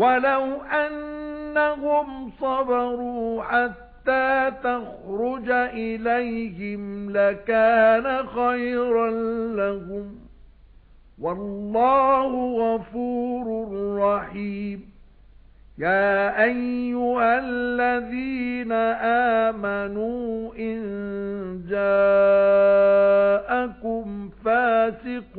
وَلَوْ أَنَّهُمْ صَبَرُوا حَتَّى تَخْرُجَ إِلَيْهِمْ لَكَانَ خَيْرًا لَّهُمْ وَاللَّهُ غَفُورٌ رَّحِيمٌ. يَا أَيُّهَا الَّذِينَ آمَنُوا إِن جَاءَكُمْ فَاسِقٌ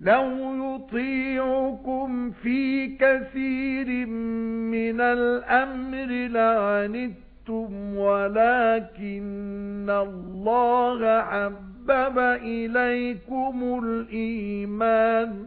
لَوْ يُطِيعُكُمْ فِي كَثِيرٍ مِنَ الْأَمْرِ لَعَنِتُّمْ وَلَكِنَّ اللَّهَ حَبَّبَ إِلَيْكُمُ الْإِيمَانَ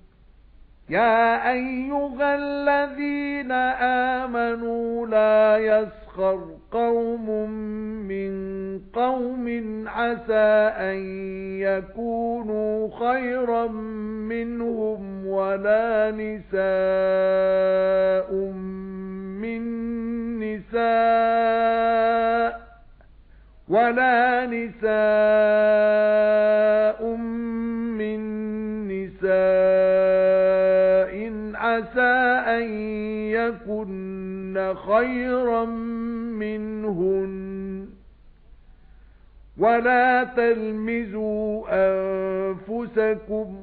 يَا أَيُّهَا الَّذِينَ آمَنُوا لَا يَسْخَرْ قَوْمٌ مِّن قَوْمٍ عَسَىٰ أَن يَكُونُوا خَيْرًا مِّنْهُمْ وَلَا نِسَاءٌ مِّن نِّسَاءٍ وَلَا نِسَاءٌ مِّن نِّسَاءٍ عَسَىٰ أَن يَكُنَّ خَيْرًا مِنْهُنَّ. وَلَا تَلْمِزُوا أَنفُسَكُمْ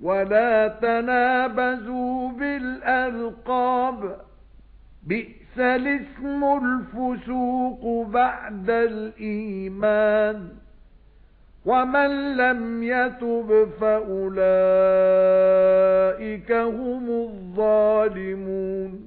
وَلَا تَنَابَزُوا بِالْأَلْقَابِ. بِئْسَ الِاسْمُ الْفُسُوقُ بَعْدَ الْإِيمَانِ. وَمَن لَّمْ يَتُبْ فَأُولَئِكَ هُمُ الظَّالِمُونَ